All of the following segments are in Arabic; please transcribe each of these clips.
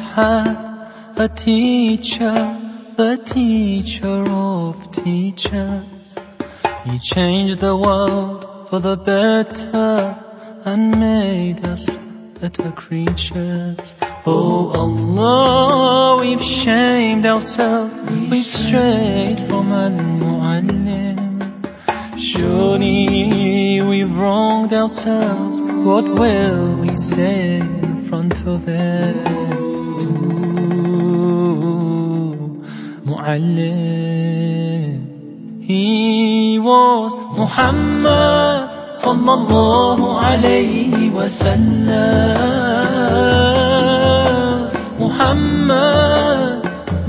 had a teacher, the teacher of teachers. He changed the world for the better and made us better creatures. Oh Allah, we've shamed ourselves, we've strayed from Al-Mu'allim. Surely we've wronged ourselves, what will we say in front of it? Mu'allim. He was Muhammad sallallahu alayhi wa sallam. Muhammad,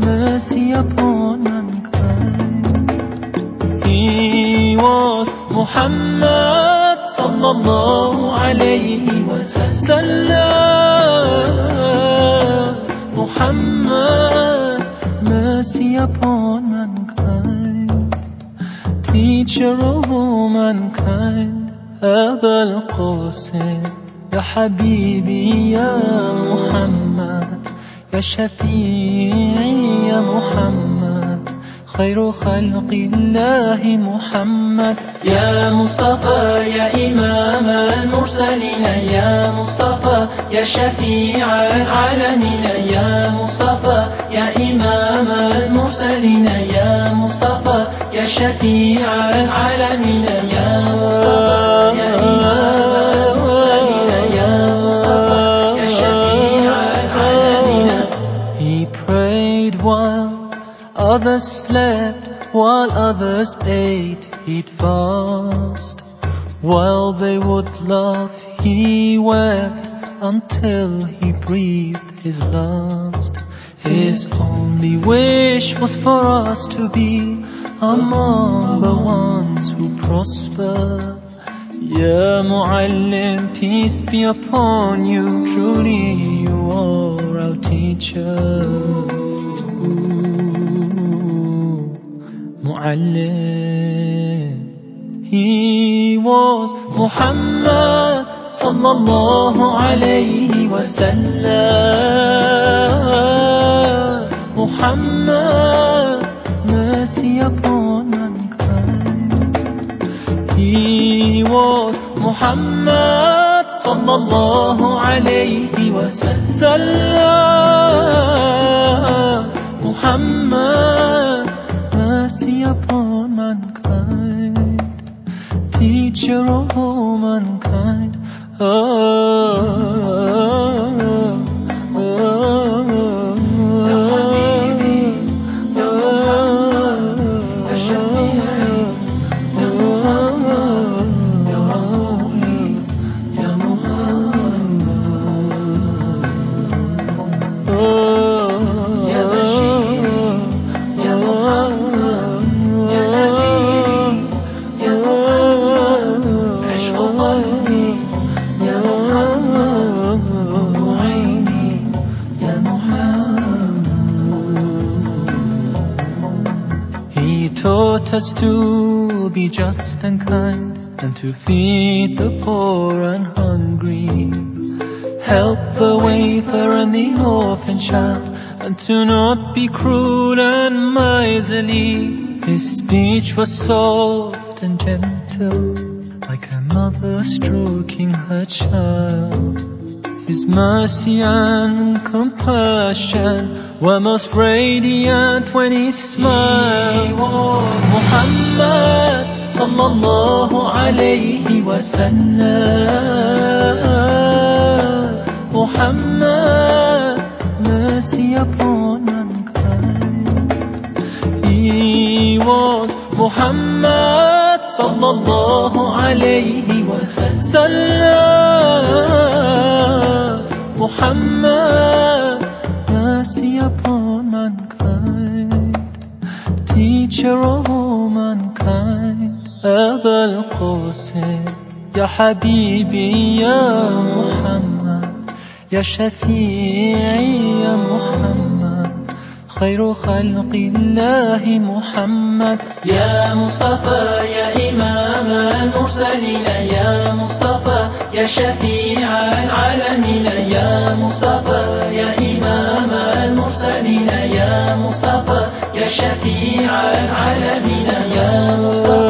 mercy upon mankind. He was Muhammad sallallahu alayhi wa sallam. Muhammad, mercy upon mankind. Teacher of all mankind. أبا القاسم يا حبيبي يا محمد يا شفيعي يا محمد خير خلق الله محمد. يا مصطفى يا إمام المرسلين يا مصطفى يا شفيع العالمين يا مصطفى يا إمام المرسلين يا مصطفى يا شفيع العالمين يا مصطفى. Others slept, while others ate, he'd fast. While they would laugh, he wept until he breathed his last. His only wish was for us to be among the ones who prosper. Ya Muallim, peace be upon you, truly you are our teacher. Muallim. He was Muhammad sallallahu alayhi wa sallam. Muhammad, mercy upon mankind. He was Muhammad sallallahu alayhi wa Teacher of all mankind. Oh, us to be just and kind and to feed the poor and hungry. Help the wafer and the orphan child and to not be cruel and miserly. His speech was soft and gentle like a mother stroking her child. His mercy and compassion were most radiant when he smiled. He was Muhammad sallallahu alayhi wa sallam. Muhammad, mercy upon mankind. He was Muhammad sallallahu alayhi wa sallam. Muhammad, mercy upon mankind. Teacher of all mankind. أبا القاسم يا حبيبي يا محمد. يا شفيعي يا محمد. خير خلق الله محمد. يا مصطفى يا إمام المرسلين يا مصطفى يا شفيع العالمين يا مصطفى يا إمام المرسلين يا مصطفى يا شفيع العالمين يا مصطفى.